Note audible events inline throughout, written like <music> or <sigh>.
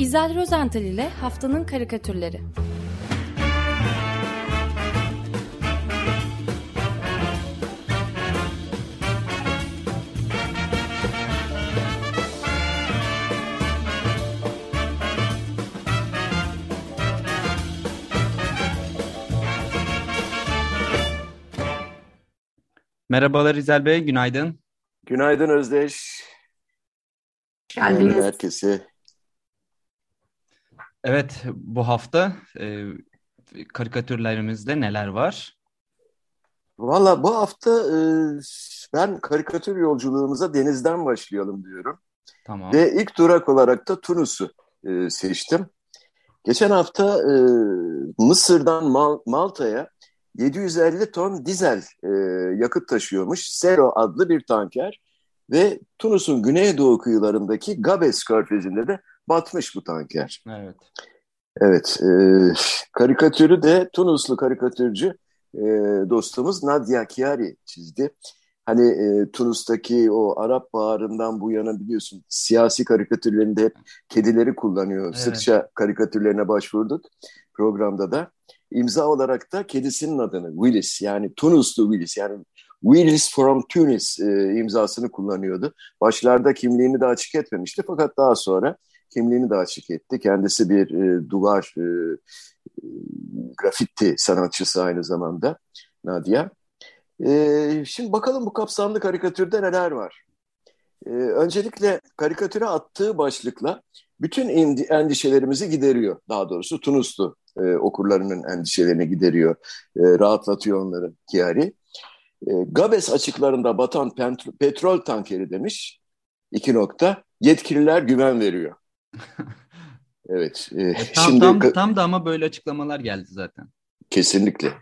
İzel Rozental ile Haftanın Karikatürleri Merhabalar İzel Bey, günaydın. Günaydın Özdeş. Geldiniz. Herkese. Evet, bu hafta e, karikatürlerimizde neler var? Valla bu hafta e, ben karikatür yolculuğumuza denizden başlayalım diyorum. Tamam. Ve ilk durak olarak da Tunus'u e, seçtim. Geçen hafta e, Mısır'dan Mal Malta'ya 750 ton dizel e, yakıt taşıyormuş Sero adlı bir tanker ve Tunus'un güneydoğu kıyılarındaki Gabes körfezinde de batmış bu tanker. Evet. Evet, e, karikatürü de Tunuslu karikatürcü e, dostumuz Nadia Chiari çizdi. Hani e, Tunus'taki o Arap Baharı'ndan bu yana biliyorsun siyasi karikatürlerinde hep kedileri kullanıyor. Evet. Sıkça karikatürlerine başvurduk programda da. İmza olarak da kedisinin adını Willis yani Tunuslu Willis yani Willis from Tunis e, imzasını kullanıyordu. Başlarda kimliğini de açık etmemişti fakat daha sonra kimliğini de açık etti. Kendisi bir e, duvar e, e, grafiti sanatçısı aynı zamanda Nadia. E, şimdi bakalım bu kapsamlı karikatürde neler var. E, öncelikle karikatüre attığı başlıkla bütün endişelerimizi gideriyor. Daha doğrusu Tunuslu e, okurlarının endişelerini gideriyor. E, rahatlatıyor onları Chiari. E, Gabes açıklarında batan petrol tankeri demiş. İki nokta. Yetkililer güven veriyor. <laughs> Evet. E, E, tam, şimdi tam, tam da ama böyle açıklamalar geldi zaten. kesinlikle.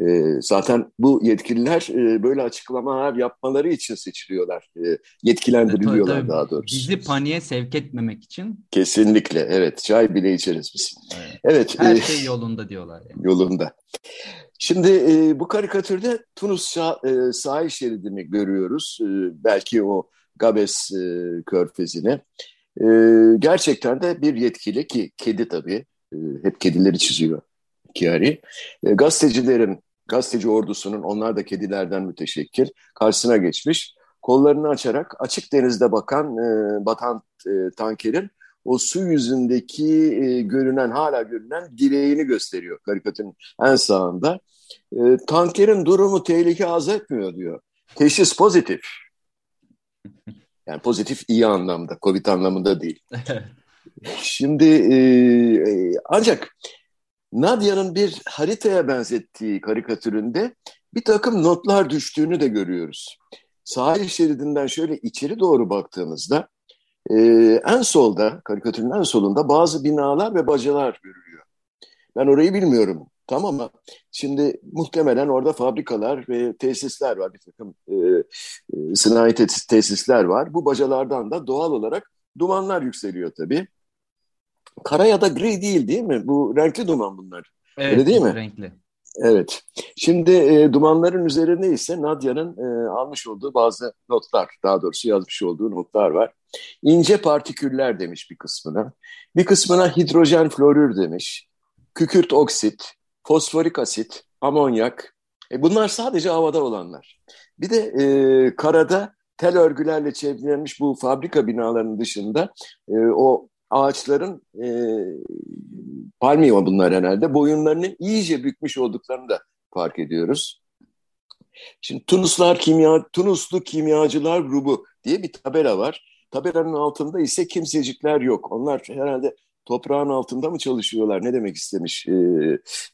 E, zaten bu yetkililer e, böyle açıklamalar yapmaları için seçiliyorlar. E, yetkilendiriliyorlar Tabii, tabii. daha doğrusu. Bizi paniğe sevk etmemek için Kesinlikle. Evet. Çay bile içeriz biz. evet, Evet. her e, şey yolunda diyorlar. Yani. yolunda. Şimdi e, bu karikatürde Tunus şa- e, sahil şeridini görüyoruz. E, belki o Gabes e, körfezini. E, gerçekten de bir yetkili ki kedi tabii. E, hep kedileri çiziyor Chiari. E, gazetecilerin, gazeteci ordusunun onlar da kedilerden müteşekkir karşısına geçmiş. Kollarını açarak açık denizde bakan e, batan e, tankerin o su yüzündeki e, görünen hala görünen direğini gösteriyor karikatürün en sağında. E, tankerin durumu tehlike az etmiyor diyor. Teşhis pozitif. <laughs> Yani pozitif iyi anlamda, Covid anlamında değil. <laughs> Şimdi e, e, ancak Nadia'nın bir haritaya benzettiği karikatüründe bir takım notlar düştüğünü de görüyoruz. Sahil şeridinden şöyle içeri doğru baktığımızda e, en solda, karikatürün en solunda bazı binalar ve bacalar görülüyor. Ben orayı bilmiyorum tam ama şimdi muhtemelen orada fabrikalar ve tesisler var. Bir takım e, e, sanayi tesis- tesisler var. Bu bacalardan da doğal olarak dumanlar yükseliyor tabii. Kara ya da gri değil değil mi? Bu renkli duman bunlar. Evet, Öyle değil mi? Renkli. Evet. Şimdi e, dumanların üzerinde ise Nadia'nın e, almış olduğu bazı notlar, daha doğrusu yazmış olduğu notlar var. İnce partiküller demiş bir kısmına. Bir kısmına hidrojen florür demiş. Kükürt oksit, fosforik asit, amonyak. E, bunlar sadece havada olanlar. Bir de e, karada tel örgülerle çevrilmiş bu fabrika binalarının dışında e, o ağaçların e, palmiye bunlar herhalde boyunlarını iyice bükmüş olduklarını da fark ediyoruz. Şimdi Tunuslar kimya Tunuslu kimyacılar grubu diye bir tabela var. Tabelanın altında ise kimsecikler yok. Onlar herhalde toprağın altında mı çalışıyorlar? Ne demek istemiş e,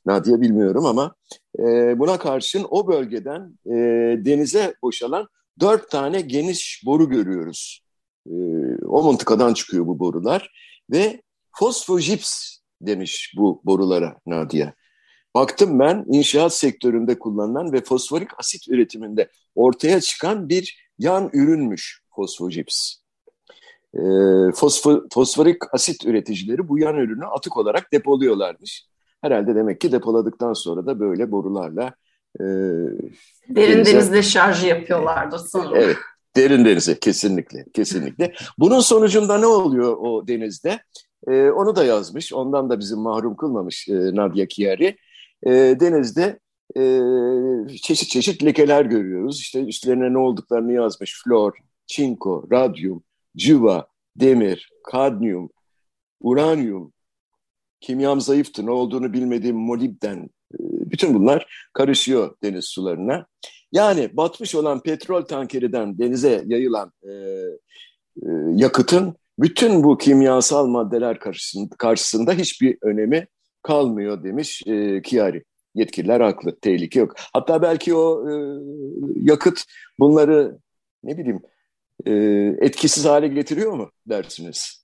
Nadia bilmiyorum ama e, buna karşın o bölgeden e, denize boşalan dört tane geniş boru görüyoruz. E, o mıntıkadan çıkıyor bu borular ve fosfojips demiş bu borulara Nadia. Baktım ben inşaat sektöründe kullanılan ve fosforik asit üretiminde ortaya çıkan bir yan ürünmüş fosfojips. E, fosfo, fosforik asit üreticileri bu yan ürünü atık olarak depoluyorlarmış. Herhalde demek ki depoladıktan sonra da böyle borularla e, Derin Denize- denizde şarjı yapıyorlardır sanırım. Evet, derin denize kesinlikle, kesinlikle. Bunun sonucunda ne oluyor o denizde? E, onu da yazmış. Ondan da bizim mahrum kılmamış e, Nadia Chiari. E, denizde e, çeşit çeşit lekeler görüyoruz. İşte üstlerine ne olduklarını yazmış. Flor, çinko, radyum, cıva, demir, kadmiyum, uranyum, kimyam zayıftı, ne olduğunu bilmediğim molibden, e, bütün bunlar karışıyor deniz sularına. Yani batmış olan petrol tankeriden denize yayılan e, e, yakıtın bütün bu kimyasal maddeler karşısında, karşısında hiçbir önemi kalmıyor demiş e, Chiari. Yetkililer haklı, tehlike yok. Hatta belki o e, yakıt bunları ne bileyim e, etkisiz hale getiriyor mu dersiniz?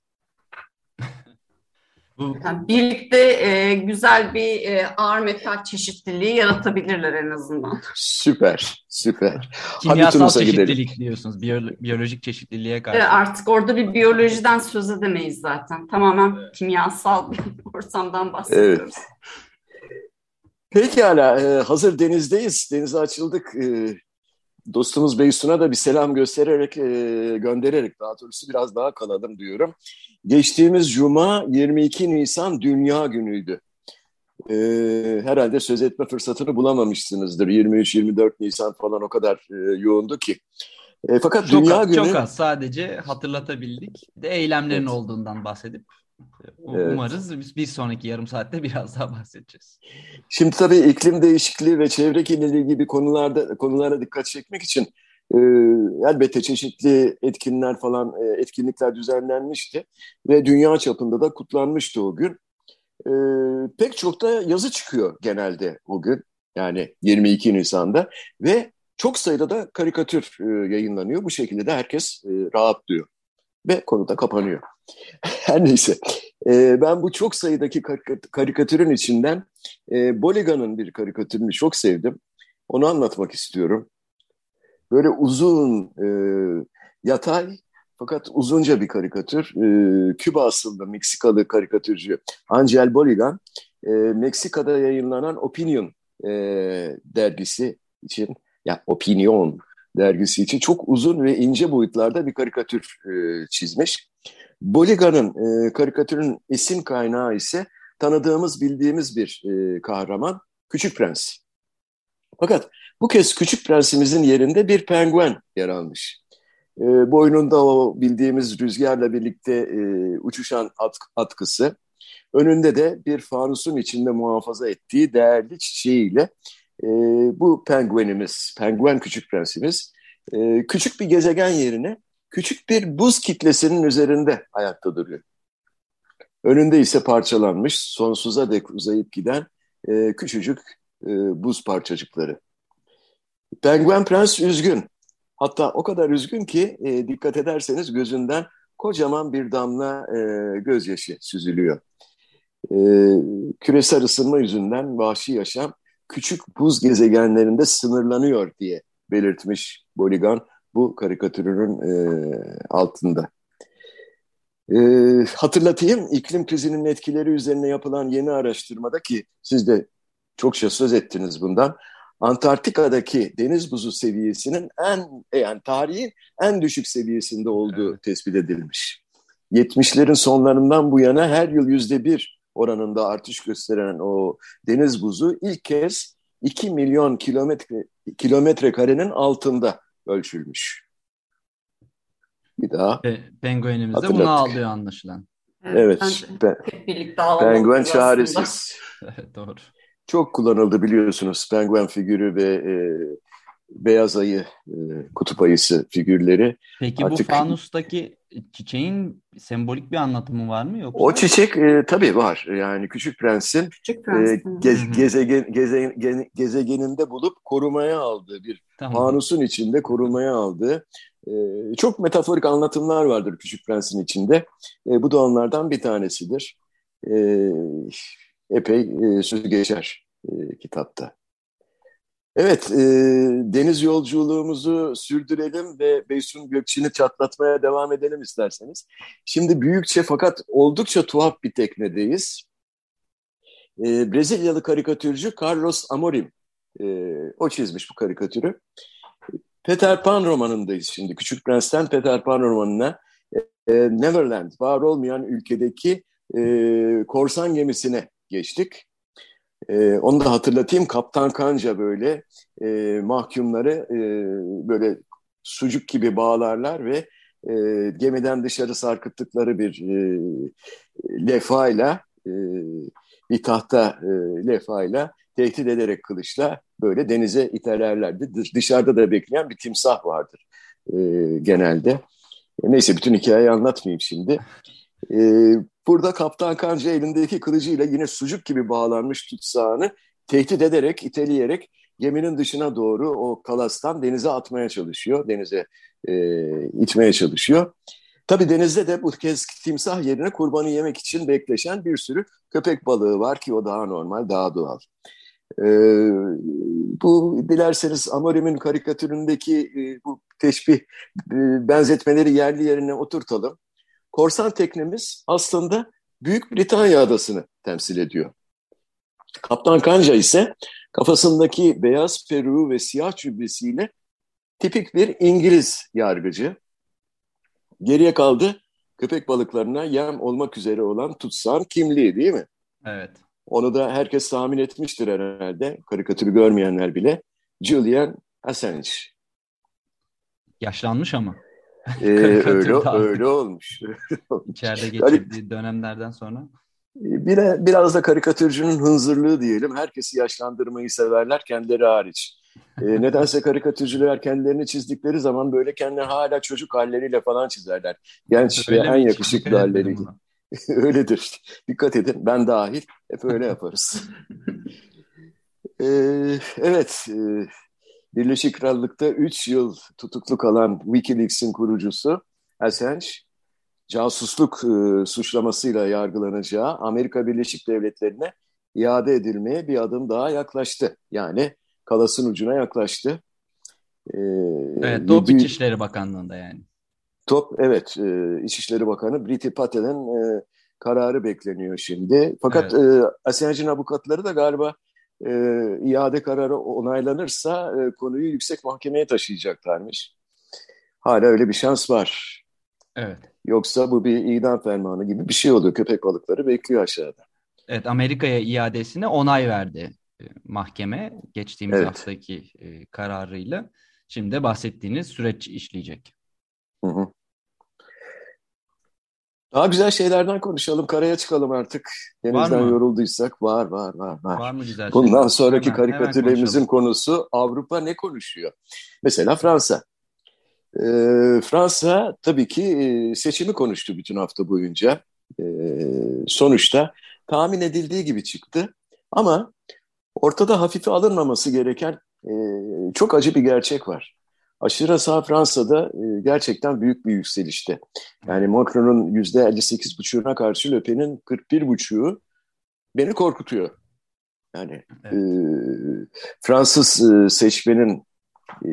Yani birlikte e, güzel bir e, ağır metal çeşitliliği yaratabilirler en azından. Süper, süper. Kimyasal çeşitlilik gidelim. diyorsunuz, biyolo- biyolojik çeşitliliğe karşı. E, artık orada bir biyolojiden söz edemeyiz zaten. Tamamen evet. kimyasal bir <laughs> ortamdan bahsediyoruz. Evet. Pekala, e, hazır denizdeyiz, denize açıldık. Dostumuz Beysun'a da bir selam göstererek, e, göndererek daha doğrusu biraz daha kalalım diyorum. Geçtiğimiz Cuma 22 Nisan Dünya Günü'ydü. E, herhalde söz etme fırsatını bulamamışsınızdır. 23-24 Nisan falan o kadar e, yoğundu ki. E, fakat çok Dünya az, Günü... Çok az sadece hatırlatabildik. De eylemlerin evet. olduğundan bahsedip Umarız evet. bir sonraki yarım saatte biraz daha bahsedeceğiz. Şimdi tabii iklim değişikliği ve çevre kirliliği gibi konularda konulara dikkat çekmek için e, elbette çeşitli etkinler falan e, etkinlikler düzenlenmişti ve dünya çapında da kutlanmıştı o gün. E, pek çok da yazı çıkıyor genelde o gün yani 22 Nisan'da ve çok sayıda da karikatür e, yayınlanıyor. Bu şekilde de herkes e, rahatlıyor ve konu da kapanıyor. <laughs> Her neyse e, ben bu çok sayıdaki karikatürün içinden e, Boliga'nın bir karikatürünü çok sevdim. Onu anlatmak istiyorum. Böyle uzun, e, yatay fakat uzunca bir karikatür. E, Küba asıllı Meksikalı karikatürcü Angel Boligan, e, Meksika'da yayınlanan Opinion e, dergisi için, ya Opinion dergisi için çok uzun ve ince boyutlarda bir karikatür e, çizmiş. Boliga'nın e, karikatürün esin kaynağı ise tanıdığımız, bildiğimiz bir e, kahraman, Küçük Prens. Fakat bu kez Küçük Prensimizin yerinde bir penguen yer almış. E, boynunda o bildiğimiz rüzgarla birlikte e, uçuşan at, atkısı, önünde de bir fanusun içinde muhafaza ettiği değerli çiçeğiyle e, bu penguenimiz, penguen küçük prensimiz e, küçük bir gezegen yerine küçük bir buz kitlesinin üzerinde ayakta duruyor. Önünde ise parçalanmış, sonsuza dek uzayıp giden e, küçücük e, buz parçacıkları. Penguen Prens üzgün. Hatta o kadar üzgün ki e, dikkat ederseniz gözünden kocaman bir damla e, gözyaşı süzülüyor. E, küresel ısınma yüzünden vahşi yaşam küçük buz gezegenlerinde sınırlanıyor diye belirtmiş Boligan bu karikatürünün e, altında. E, hatırlatayım iklim krizinin etkileri üzerine yapılan yeni araştırmada ki siz de çokça söz ettiniz bundan. Antarktika'daki deniz buzu seviyesinin en yani tarihin en düşük seviyesinde olduğu evet. tespit edilmiş. 70'lerin sonlarından bu yana her yıl yüzde bir oranında artış gösteren o deniz buzu ilk kez 2 milyon kilometre kilometre karenin altında ölçülmüş. Bir daha. Pe Penguenimiz de bunu alıyor anlaşılan. Evet. evet hep birlikte Penguen çaresiz. <laughs> Doğru. Çok kullanıldı biliyorsunuz penguen figürü ve e, beyaz ayı, e, kutup ayısı figürleri. Peki Artık... bu fanustaki çiçeğin sembolik bir anlatımı var mı yoksa? O çiçek e, tabii var. Yani Küçük Prens'in Küçük Prens. e, gez, gezegen, gezegen, gezegeninde bulup korumaya aldığı bir tamam. fanusun içinde korumaya aldığı e, çok metaforik anlatımlar vardır Küçük Prens'in içinde. E, bu da onlardan bir tanesidir. E, epey e, söz geçer e, kitapta. Evet, e, deniz yolculuğumuzu sürdürelim ve Beysun Gökçin'i çatlatmaya devam edelim isterseniz. Şimdi büyükçe fakat oldukça tuhaf bir teknedeyiz. E, Brezilyalı karikatürcü Carlos Amorim, e, o çizmiş bu karikatürü. Peter Pan romanındayız şimdi. Küçük Prens'ten Peter Pan romanına. E, Neverland, var olmayan ülkedeki e, korsan gemisine geçtik. E, onu da hatırlatayım. Kaptan Kanca böyle e, mahkumları e, böyle sucuk gibi bağlarlar ve e, gemiden dışarı sarkıttıkları bir e, lefayla e, bir tahta e, lefayla tehdit ederek kılıçla böyle denize iterlerlerdi. Dışarıda da bekleyen bir timsah vardır e, genelde. Neyse bütün hikayeyi anlatmayayım şimdi. E, burada Kaptan Kanca elindeki kılıcıyla yine sucuk gibi bağlanmış tutsağını tehdit ederek, iteleyerek geminin dışına doğru o kalastan denize atmaya çalışıyor. Denize e, itmeye çalışıyor. Tabii denizde de bu kez timsah yerine kurbanı yemek için bekleşen bir sürü köpek balığı var ki o daha normal, daha doğal. Ee, bu dilerseniz Amorim'in karikatüründeki e, bu teşbih e, benzetmeleri yerli yerine oturtalım. Korsan teknemiz aslında Büyük Britanya adasını temsil ediyor. Kaptan Kanca ise kafasındaki beyaz peruğu ve siyah cübbesiyle tipik bir İngiliz yargıcı. Geriye kaldı köpek balıklarına yem olmak üzere olan tutsam kimliği değil mi? Evet. Onu da herkes tahmin etmiştir herhalde. Karikatürü görmeyenler bile. Julian Assange. Yaşlanmış ama. <laughs> Ee, öyle, öyle olmuş. <laughs> İçeride geçirdiği dönemlerden sonra. Biraz, biraz da karikatürcünün hınzırlığı diyelim. Herkesi yaşlandırmayı severler, kendileri hariç. E, <laughs> nedense karikatürcüler kendilerini çizdikleri zaman böyle kendileri hala çocuk halleriyle falan çizerler. Genç öyle ve en yakışıklı halleriyle. Öyledir. Dikkat edin. Ben dahil. Hep öyle yaparız. ee, evet. E, Birleşik Krallık'ta 3 yıl tutuklu kalan Wikileaks'in kurucusu Assange, casusluk e, suçlamasıyla yargılanacağı Amerika Birleşik Devletleri'ne iade edilmeye bir adım daha yaklaştı. Yani kalasın ucuna yaklaştı. Ee, evet, Top İçişleri Bakanlığı'nda yani. Top, evet, e, İçişleri Bakanı Briti Patel'in e, kararı bekleniyor şimdi. Fakat evet. e, Assange'in avukatları da galiba e, iade kararı onaylanırsa e, konuyu yüksek mahkemeye taşıyacaklarmış. Hala öyle bir şans var. Evet. Yoksa bu bir idam fermanı gibi bir şey oluyor. Köpek balıkları bekliyor aşağıda. Evet, Amerika'ya iadesine onay verdi e, mahkeme geçtiğimiz evet. haftaki e, kararıyla. Şimdi bahsettiğiniz süreç işleyecek. Hı hı. Daha güzel şeylerden konuşalım. Karaya çıkalım artık. Denizden yorulduysak. Var var var. Var, var mı güzel Bundan şeyler? sonraki hemen, karikatürlerimizin hemen konusu Avrupa ne konuşuyor? Mesela Fransa. Ee, Fransa tabii ki e, seçimi konuştu bütün hafta boyunca. Ee, sonuçta tahmin edildiği gibi çıktı. Ama ortada hafife alınmaması gereken e, çok acı bir gerçek var aşırı sağ Fransa'da e, gerçekten büyük bir yükselişte. Yani Macron'un yüzde 58,5'una karşı Le Pen'in 41,5'u beni korkutuyor. Yani evet. e, Fransız e, seçmenin e,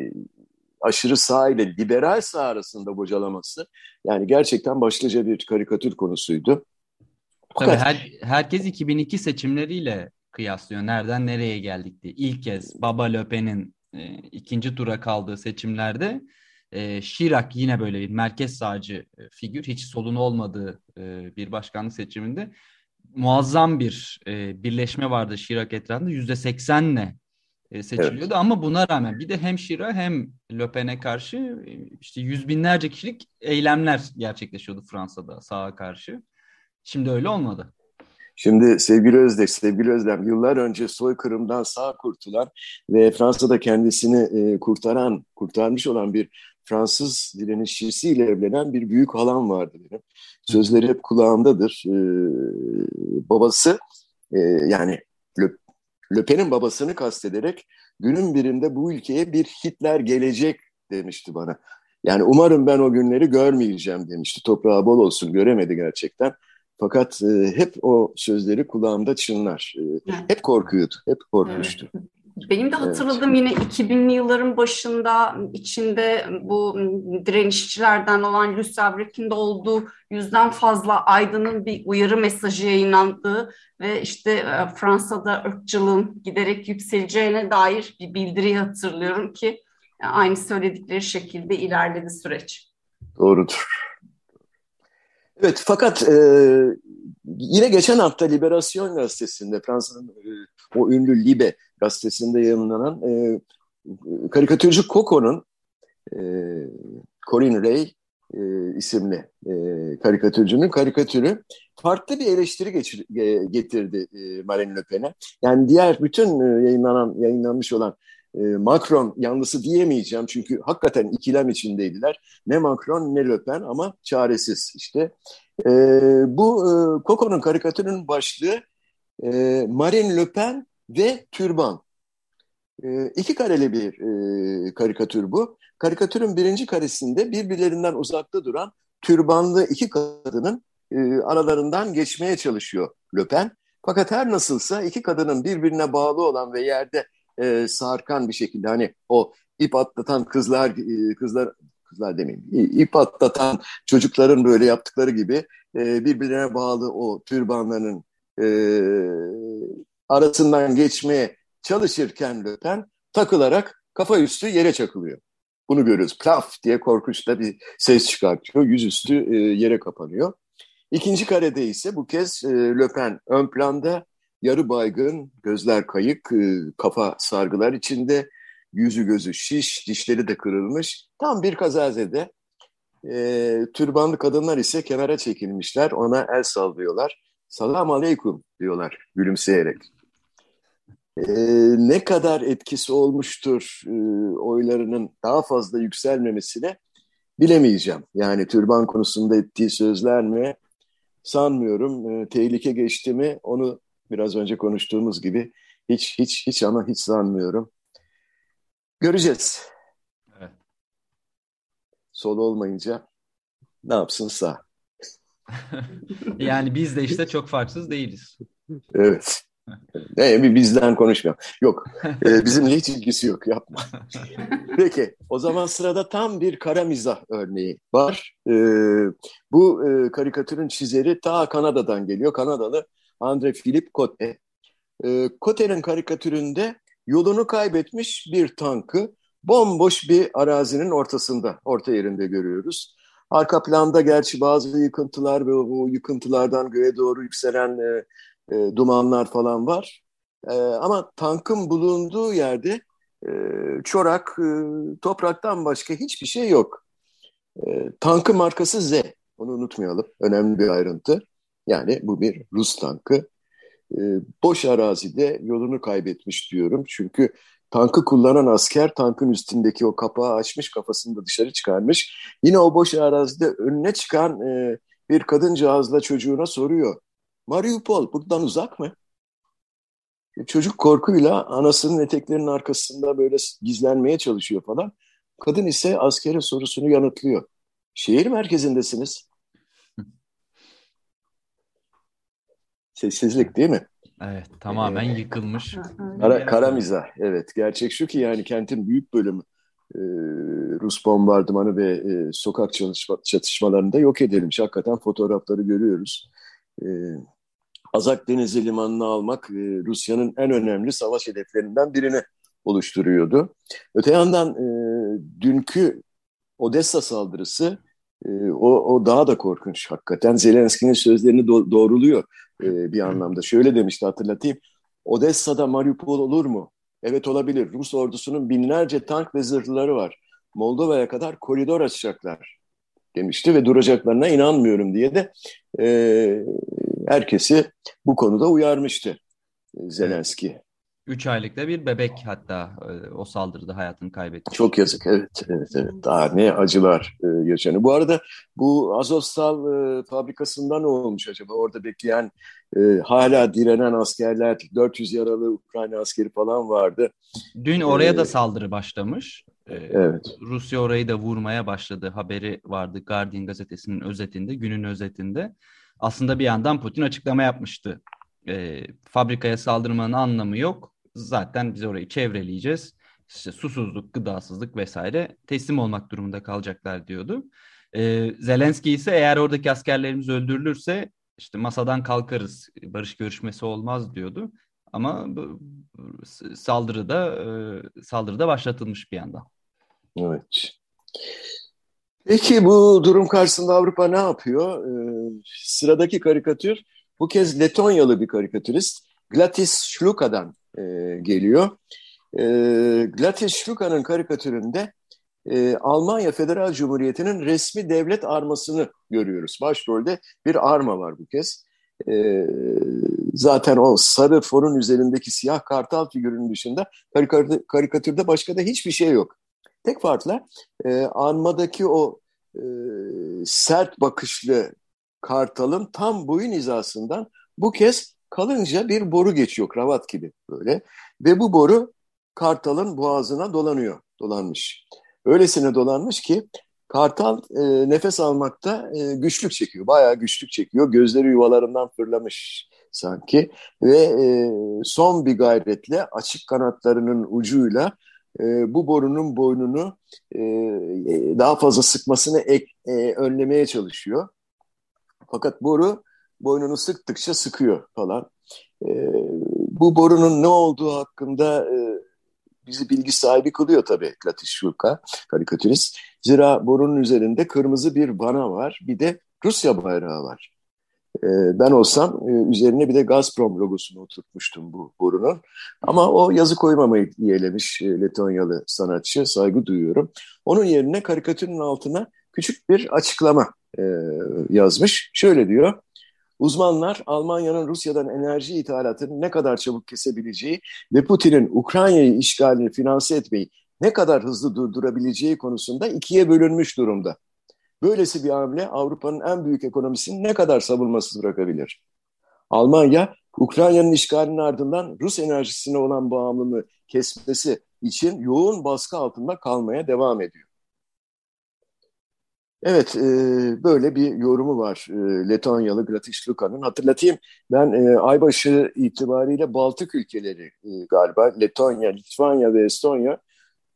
aşırı sağ ile liberal sağ arasında bocalaması yani gerçekten başlıca bir karikatür konusuydu. Tabii her, herkes 2002 seçimleriyle kıyaslıyor. Nereden nereye geldik diye. İlk kez Baba Le Pen'in e, ikinci tura kaldığı seçimlerde e, Şirak yine böyle bir merkez sağcı e, figür hiç solun olmadığı e, bir başkanlık seçiminde muazzam bir e, birleşme vardı Şirak etrafında yüzde seksenle e, seçiliyordu evet. ama buna rağmen bir de hem Şirak hem Le Pen'e karşı e, işte yüz binlerce kişilik eylemler gerçekleşiyordu Fransa'da sağa karşı. Şimdi öyle olmadı. Şimdi sevgili Özdeş, sevgili Özlem, yıllar önce soykırımdan sağ kurtulan ve Fransa'da kendisini e, kurtaran, kurtarmış olan bir Fransız direnişçisiyle evlenen bir büyük halam vardı benim. Sözleri hep kulağımdadır. E, babası, e, yani Le, Le Pen'in babasını kastederek günün birinde bu ülkeye bir Hitler gelecek demişti bana. Yani umarım ben o günleri görmeyeceğim demişti. Toprağı bol olsun göremedi gerçekten. Fakat e, hep o sözleri kulağımda çınlar. E, evet. Hep korkuyordu, hep korkmuştu. Evet. Benim de hatırladığım evet. yine 2000'li yılların başında içinde bu direnişçilerden olan Lucien de olduğu yüzden fazla aydının bir uyarı mesajı yayınlandığı ve işte e, Fransa'da ırkçılığın giderek yükseleceğine dair bir bildiri hatırlıyorum ki aynı söyledikleri şekilde ilerledi süreç. Doğrudur. Evet fakat e, yine geçen hafta Liberasyon gazetesinde Fransa'nın e, o ünlü Libe gazetesinde yayınlanan e, karikatürcü Coco'nun e, Corinne Ray e, isimli e, karikatürcünün karikatürü farklı bir eleştiri geçir, e, getirdi e, Marine Le Pen'e. Yani diğer bütün e, yayınlanan yayınlanmış olan Macron yanlısı diyemeyeceğim çünkü hakikaten ikilem içindeydiler. Ne Macron ne Le Pen ama çaresiz işte. E, bu e, Coco'nun karikatürünün başlığı e, Marine Le Pen ve türban. E, iki kareli bir e, karikatür bu. Karikatürün birinci karesinde birbirlerinden uzakta duran türbanlı iki kadının e, aralarından geçmeye çalışıyor Löpen. Fakat her nasılsa iki kadının birbirine bağlı olan ve yerde e, sarkan bir şekilde hani o ip atlatan kızlar e, kızlar kızlar demeyeyim ip atlatan çocukların böyle yaptıkları gibi e, birbirine bağlı o türbanların e, arasından geçmeye çalışırken Löpen takılarak kafa üstü yere çakılıyor. Bunu görüyoruz. Plaf diye korkunçta bir ses çıkartıyor. Yüzüstü e, yere kapanıyor. İkinci karede ise bu kez e, Löpen ön planda yarı baygın, gözler kayık, e, kafa sargılar içinde, yüzü gözü şiş, dişleri de kırılmış. Tam bir kazazede. E, türbanlı kadınlar ise kenara çekilmişler, ona el sallıyorlar. Salam aleykum diyorlar gülümseyerek e, ne kadar etkisi olmuştur e, oylarının daha fazla yükselmemesine bilemeyeceğim. Yani türban konusunda ettiği sözler mi sanmıyorum. E, tehlike geçti mi onu biraz önce konuştuğumuz gibi hiç hiç hiç ama hiç sanmıyorum. Göreceğiz. Evet. Sol olmayınca ne yapsın sağ. <laughs> yani biz de işte çok farksız değiliz. Evet. Ne, bizden konuşmuyor. Yok. E, bizimle hiç ilgisi yok. Yapma. <laughs> Peki. O zaman sırada tam bir kara mizah örneği var. E, bu e, karikatürün çizeri ta Kanada'dan geliyor. Kanadalı Andre Philippe Cote. E, Cote'nin karikatüründe yolunu kaybetmiş bir tankı bomboş bir arazinin ortasında, orta yerinde görüyoruz. Arka planda gerçi bazı yıkıntılar ve bu yıkıntılardan göğe doğru yükselen e, e, dumanlar falan var. E, ama tankın bulunduğu yerde e, çorak, e, topraktan başka hiçbir şey yok. E, tankın markası Z. Onu unutmayalım. Önemli bir ayrıntı. Yani bu bir Rus tankı. E, boş arazide yolunu kaybetmiş diyorum. Çünkü tankı kullanan asker tankın üstündeki o kapağı açmış, kafasını da dışarı çıkarmış. Yine o boş arazide önüne çıkan e, bir kadıncağızla çocuğuna soruyor. Mariupol buradan uzak mı? Çocuk korkuyla anasının eteklerinin arkasında böyle gizlenmeye çalışıyor falan. Kadın ise askere sorusunu yanıtlıyor. Şehir merkezindesiniz. Sessizlik değil mi? Evet, tamamen ee, yıkılmış. Kara, kara mizah, evet. Gerçek şu ki yani kentin büyük bölümü e, Rus bombardımanı ve e, sokak çalışma, çatışmalarında yok edilmiş. Hakikaten fotoğrafları görüyoruz. E, Azak Denizi Limanı'nı almak e, Rusya'nın en önemli savaş hedeflerinden birini oluşturuyordu. Öte yandan e, dünkü Odessa saldırısı e, o, o daha da korkunç hakikaten. Zelenski'nin sözlerini do doğruluyor e, bir anlamda. Şöyle demişti hatırlatayım. Odessa'da Mariupol olur mu? Evet olabilir. Rus ordusunun binlerce tank ve zırhları var. Moldova'ya kadar koridor açacaklar demişti ve duracaklarına inanmıyorum diye de e, herkesi bu konuda uyarmıştı Zelenski. Üç aylıkta bir bebek hatta e, o saldırıda hayatını kaybetti. Çok yazık evet evet evet daha ne acılar e, yaşanıyor. Bu arada bu Azovstal e, fabrikasında ne olmuş acaba orada bekleyen e, hala direnen askerler 400 yaralı Ukrayna askeri falan vardı. Dün oraya ee, da saldırı başlamış. Ee, evet. Rusya orayı da vurmaya başladı haberi vardı Guardian gazetesinin özetinde günün özetinde aslında bir yandan Putin açıklama yapmıştı. E, fabrikaya saldırmanın anlamı yok. Zaten biz orayı çevreleyeceğiz. İşte susuzluk, gıdasızlık vesaire teslim olmak durumunda kalacaklar diyordu. E, Zelenski ise eğer oradaki askerlerimiz öldürülürse işte masadan kalkarız, barış görüşmesi olmaz diyordu. Ama saldırıda e, saldırıda başlatılmış bir yandan. Evet. Peki bu durum karşısında Avrupa ne yapıyor? Ee, sıradaki karikatür bu kez Letonyalı bir karikatürist Glatis Şluka'dan e, geliyor. E, Glatis Şluka'nın karikatüründe e, Almanya Federal Cumhuriyeti'nin resmi devlet armasını görüyoruz. Başrolde bir arma var bu kez. E, zaten o sarı fonun üzerindeki siyah kartal figürünün dışında karikatürde başka da hiçbir şey yok. Tek farkla e, armadaki o e, sert bakışlı kartalın tam boyun hizasından bu kez kalınca bir boru geçiyor kravat gibi böyle. Ve bu boru kartalın boğazına dolanıyor, dolanmış. Öylesine dolanmış ki kartal e, nefes almakta e, güçlük çekiyor, bayağı güçlük çekiyor. Gözleri yuvalarından fırlamış sanki ve e, son bir gayretle açık kanatlarının ucuyla e, bu borunun boynunu e, e, daha fazla sıkmasını ek, e, önlemeye çalışıyor. Fakat boru boynunu sıktıkça sıkıyor falan. E, bu borunun ne olduğu hakkında e, bizi bilgi sahibi kılıyor tabii Latişuka, karikatürist. Zira borunun üzerinde kırmızı bir bana var, bir de Rusya bayrağı var. Ee, ben olsam e, üzerine bir de Gazprom logosunu oturtmuştum bu borunun. Ama o yazı koymamayı yeğlemiş e, Letonyalı sanatçı, saygı duyuyorum. Onun yerine karikatürün altına küçük bir açıklama e, yazmış. Şöyle diyor, uzmanlar Almanya'nın Rusya'dan enerji ithalatını ne kadar çabuk kesebileceği ve Putin'in Ukrayna'yı işgalini finanse etmeyi ne kadar hızlı durdurabileceği konusunda ikiye bölünmüş durumda. Böylesi bir hamle Avrupa'nın en büyük ekonomisini ne kadar savunmasız bırakabilir? Almanya, Ukrayna'nın işgalinin ardından Rus enerjisine olan bağımlılığı kesmesi için yoğun baskı altında kalmaya devam ediyor. Evet, e, böyle bir yorumu var e, Letonyalı Gratiş Luka'nın. Hatırlatayım, ben e, aybaşı itibariyle Baltık ülkeleri e, galiba, Letonya, Litvanya ve Estonya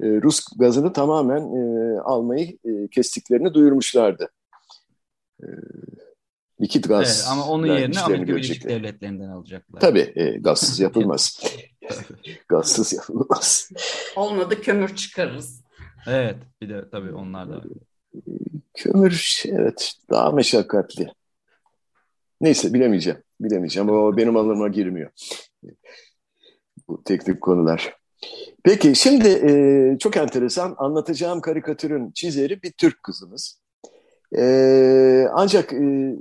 e, Rus gazını tamamen e, almayı e, kestiklerini duyurmuşlardı. E, likit gaz. Evet, ama onun yerine Amerika Birleşik Devletleri'nden alacaklar. Tabii e, gazsız <laughs> yapılmaz. gazsız yapılmaz. Olmadı kömür çıkarırız. Evet bir de tabii onlar da. Kömür evet daha meşakkatli. Neyse bilemeyeceğim. Bilemeyeceğim. O benim alanıma girmiyor. Bu teknik konular. Peki şimdi e, çok enteresan anlatacağım karikatürün çizeri bir Türk kızımız. E, ancak e,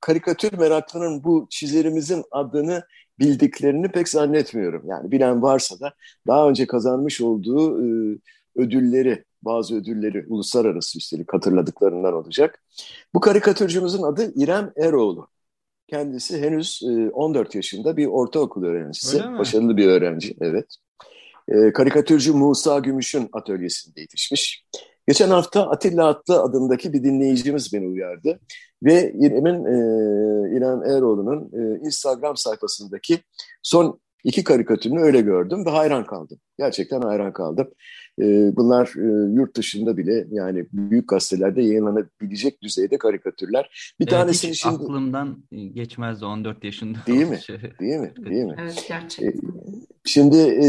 karikatür meraklının bu çizerimizin adını bildiklerini pek zannetmiyorum. Yani bilen varsa da daha önce kazanmış olduğu e, ödülleri, bazı ödülleri uluslararası üstelik hatırladıklarından olacak. Bu karikatürcümüzün adı İrem Eroğlu. Kendisi henüz e, 14 yaşında bir ortaokul öğrencisi. Başarılı bir öğrenci, evet e, karikatürcü Musa Gümüş'ün atölyesinde yetişmiş. Geçen hafta Atilla Atlı adındaki bir dinleyicimiz beni uyardı. Ve İrem'in, e, İrem Eroğlu'nun e, Instagram sayfasındaki son iki karikatürünü öyle gördüm ve hayran kaldım. Gerçekten hayran kaldım. E, bunlar e, yurt dışında bile yani büyük gazetelerde yayınlanabilecek düzeyde karikatürler. Bir evet, tanesini hiç şimdi aklımdan geçmezdi 14 yaşında. Değil mi? Şey. <laughs> Değil mi? Değil mi? Evet gerçekten. E, şimdi e,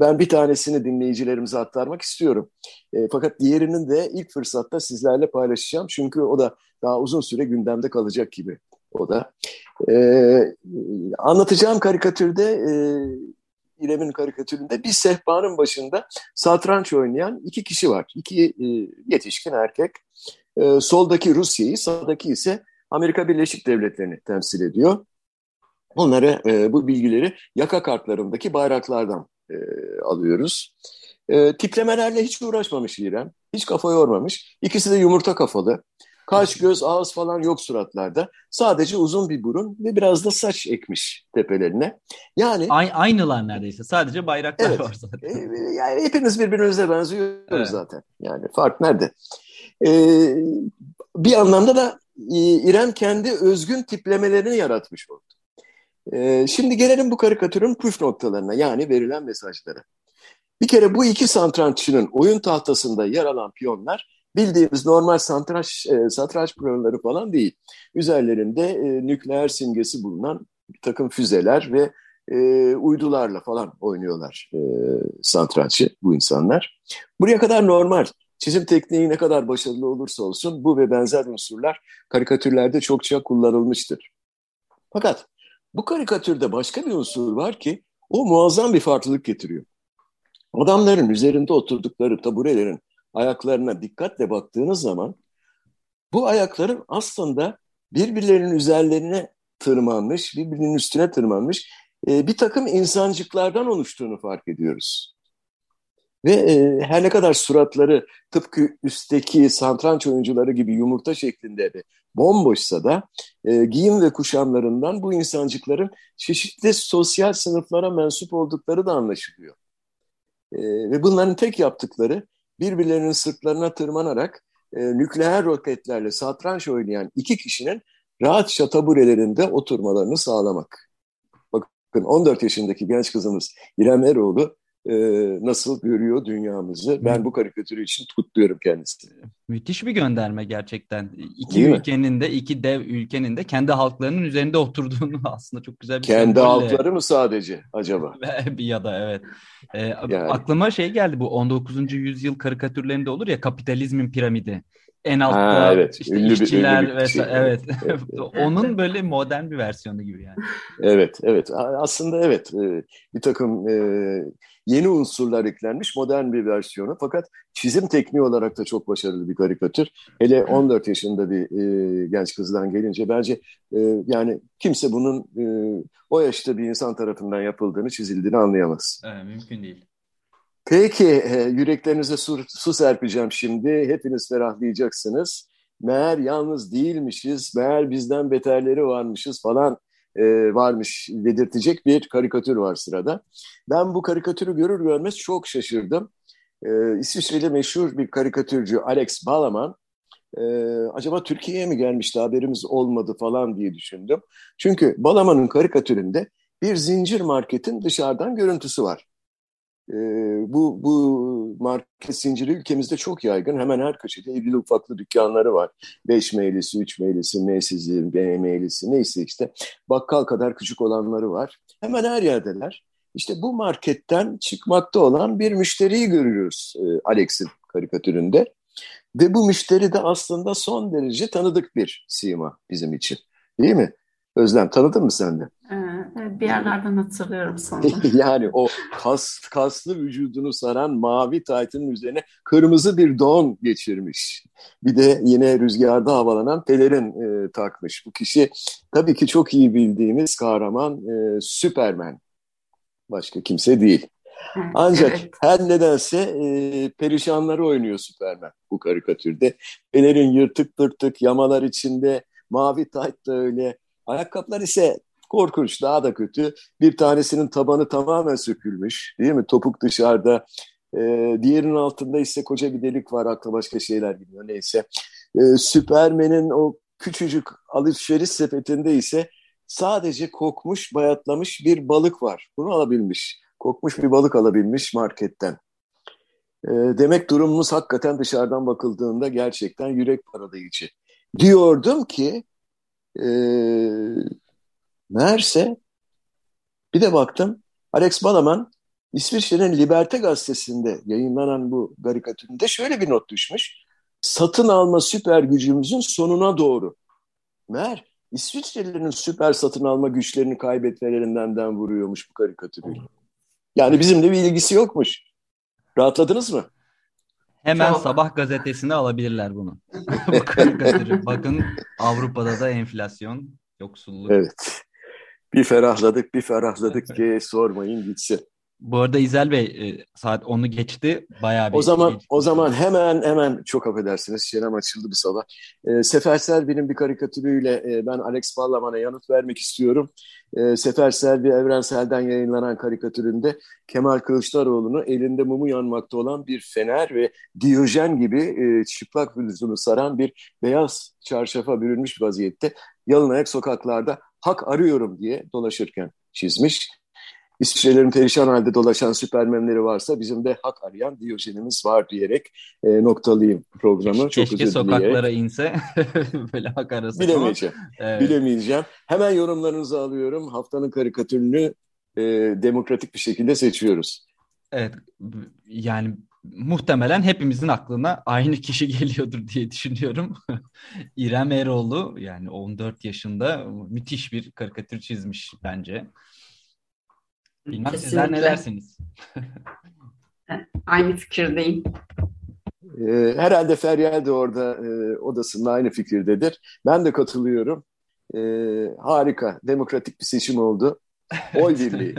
ben bir tanesini dinleyicilerimize aktarmak istiyorum. E, fakat diğerinin de ilk fırsatta sizlerle paylaşacağım. Çünkü o da daha uzun süre gündemde kalacak gibi o da. Ee, anlatacağım karikatürde e, İrem'in karikatüründe bir sehpanın başında satranç oynayan iki kişi var. İki e, yetişkin erkek. E, soldaki Rusya'yı, sağdaki ise Amerika Birleşik Devletleri'ni temsil ediyor. Onları, e, bu bilgileri yaka kartlarındaki bayraklardan e, alıyoruz. E, tiplemelerle hiç uğraşmamış İrem. Hiç kafa yormamış. İkisi de yumurta kafalı. Kaş, göz, ağız falan yok suratlarda. Sadece uzun bir burun ve biraz da saç ekmiş tepelerine. Yani Ay, aynılar neredeyse. Sadece bayraklar evet, var zaten. E, yani hepiniz birbirinize benziyoruz evet. zaten. Yani fark nerede? Ee, bir anlamda da e, İrem kendi özgün tiplemelerini yaratmış oldu. Ee, şimdi gelelim bu karikatürün püf noktalarına yani verilen mesajlara. Bir kere bu iki santranççının oyun tahtasında yer alan piyonlar bildiğimiz normal satranç, e, satranç programları falan değil. Üzerlerinde e, nükleer simgesi bulunan bir takım füzeler ve e, uydularla falan oynuyorlar e, satrançı bu insanlar. Buraya kadar normal. Çizim tekniği ne kadar başarılı olursa olsun bu ve benzer unsurlar karikatürlerde çokça kullanılmıştır. Fakat bu karikatürde başka bir unsur var ki o muazzam bir farklılık getiriyor. Adamların üzerinde oturdukları taburelerin ayaklarına dikkatle baktığınız zaman bu ayakların aslında birbirlerinin üzerlerine tırmanmış, birbirinin üstüne tırmanmış e, bir takım insancıklardan oluştuğunu fark ediyoruz. Ve e, her ne kadar suratları tıpkı üstteki santranç oyuncuları gibi yumurta şeklinde de bomboşsa da e, giyim ve kuşamlarından bu insancıkların çeşitli sosyal sınıflara mensup oldukları da anlaşılıyor. E, ve bunların tek yaptıkları birbirlerinin sırtlarına tırmanarak e, nükleer roketlerle satranç oynayan iki kişinin rahatça taburelerinde oturmalarını sağlamak. Bakın 14 yaşındaki genç kızımız İrem Eroğlu e, nasıl görüyor dünyamızı. Ben bu karikatürü için kutluyorum kendisini. Müthiş bir gönderme gerçekten. İki Değil ülkenin mi? de, iki dev ülkenin de kendi halklarının üzerinde oturduğunu <laughs> aslında çok güzel bir Kendi halkları mı sadece acaba? <laughs> ya da evet. Ee, yani. Aklıma şey geldi bu 19. yüzyıl karikatürlerinde olur ya kapitalizmin piramidi en altta ha, evet. işte ünlü işçiler bir, ünlü bir şey. evet. <laughs> evet. Onun böyle modern bir versiyonu gibi yani. Evet, evet. Aslında evet. E, bir takım e, yeni unsurlar eklenmiş modern bir versiyonu. Fakat çizim tekniği olarak da çok başarılı bir karikatür. Hele 14 yaşında bir e, genç kızdan gelince bence yani kimse bunun o yaşta bir insan tarafından yapıldığını, çizildiğini anlayamaz. Evet, mümkün değil. Peki, e, yüreklerinize su, su serpeceğim şimdi. Hepiniz ferahlayacaksınız. Meğer yalnız değilmişiz, meğer bizden beterleri varmışız falan e, varmış dedirtecek bir karikatür var sırada. Ben bu karikatürü görür görmez çok şaşırdım. E, İsviçreli meşhur bir karikatürcü Alex Balaman, e, acaba Türkiye'ye mi gelmişti haberimiz olmadı falan diye düşündüm. Çünkü Balaman'ın karikatüründe bir zincir marketin dışarıdan görüntüsü var. E, bu, bu market zinciri ülkemizde çok yaygın. Hemen her köşede evli ufaklı dükkanları var. Beş meylisi, üç meylisi, meysizli, B meylisi neyse işte. Bakkal kadar küçük olanları var. Hemen her yerdeler. İşte bu marketten çıkmakta olan bir müşteriyi görüyoruz e, Alex'in karikatüründe. Ve bu müşteri de aslında son derece tanıdık bir sima bizim için. Değil mi? Özlem tanıdın mı sen de? Ee, bir yerlerden hatırlıyorum sonra. <laughs> yani o kas, kaslı vücudunu saran mavi taytının üzerine kırmızı bir don geçirmiş. Bir de yine rüzgarda havalanan pelerin e, takmış. Bu kişi tabii ki çok iyi bildiğimiz kahraman e, Süpermen. Başka kimse değil. Ancak evet. her nedense e, perişanları oynuyor Süpermen bu karikatürde. Pelerin yırtık pırtık, yamalar içinde, mavi tayt da öyle. Ayakkabılar ise Korkunç, daha da kötü. Bir tanesinin tabanı tamamen sökülmüş, değil mi? Topuk dışarıda. E, diğerinin altında ise koca bir delik var, akla başka şeyler geliyor neyse. E, Süpermen'in o küçücük alışveriş sepetinde ise sadece kokmuş, bayatlamış bir balık var. Bunu alabilmiş. Kokmuş bir balık alabilmiş marketten. E, demek durumumuz hakikaten dışarıdan bakıldığında gerçekten yürek paralayıcı. Diyordum ki Meğerse bir de baktım Alex Balaman İsviçre'nin Liberte gazetesinde yayınlanan bu karikatüründe şöyle bir not düşmüş. Satın alma süper gücümüzün sonuna doğru. Meğer İsviçrelilerin süper satın alma güçlerini kaybetmelerinden den vuruyormuş bu karikatürü. Yani bizimle bir ilgisi yokmuş. Rahatladınız mı? Hemen Çok... sabah gazetesine alabilirler bunu. <laughs> bu karikatürü. Bakın Avrupa'da da enflasyon, yoksulluk. Evet. Bir ferahladık, bir ferahladık ki sormayın gitsin. Bu arada İzel Bey e, saat 10'u geçti. Bayağı bir O zaman geçti. o zaman hemen hemen çok affedersiniz. Şenem açıldı bir sabah. E, Sefer Selvi'nin bir karikatürüyle e, ben Alex Ballaman'a yanıt vermek istiyorum. E, Sefer Selvi Evrensel'den yayınlanan karikatüründe Kemal Kılıçdaroğlu'nu elinde mumu yanmakta olan bir fener ve Diyojen gibi e, çıplak vücudunu saran bir beyaz çarşafa bürünmüş vaziyette yalın ayak sokaklarda hak arıyorum diye dolaşırken çizmiş. İsviçrelerin perişan halde dolaşan süpermenleri varsa bizim de hak arayan Diyojenimiz var diyerek e, noktalayayım programı. Keşke Çok özür sokaklara inse <laughs> böyle hak arası. Bilemeyeceğim. Evet. Bilemeyeceğim. Hemen yorumlarınızı alıyorum. Haftanın karikatürünü e, demokratik bir şekilde seçiyoruz. Evet yani muhtemelen hepimizin aklına aynı kişi <laughs> geliyordur diye düşünüyorum. <laughs> İrem Eroğlu yani 14 yaşında müthiş bir karikatür çizmiş bence. Bilmem Kesinlikle. sizler ne dersiniz? aynı fikirdeyim. Ee, herhalde Feryal de orada e, odasında aynı fikirdedir. Ben de katılıyorum. Ee, harika, demokratik bir seçim oldu. Oy <laughs> birliği.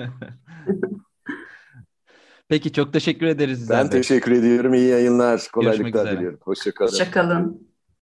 Peki çok teşekkür ederiz. Ben teşekkür ediyorum. İyi yayınlar, kolaylıklar diliyorum. Hoşçakalın. Hoşçakalın.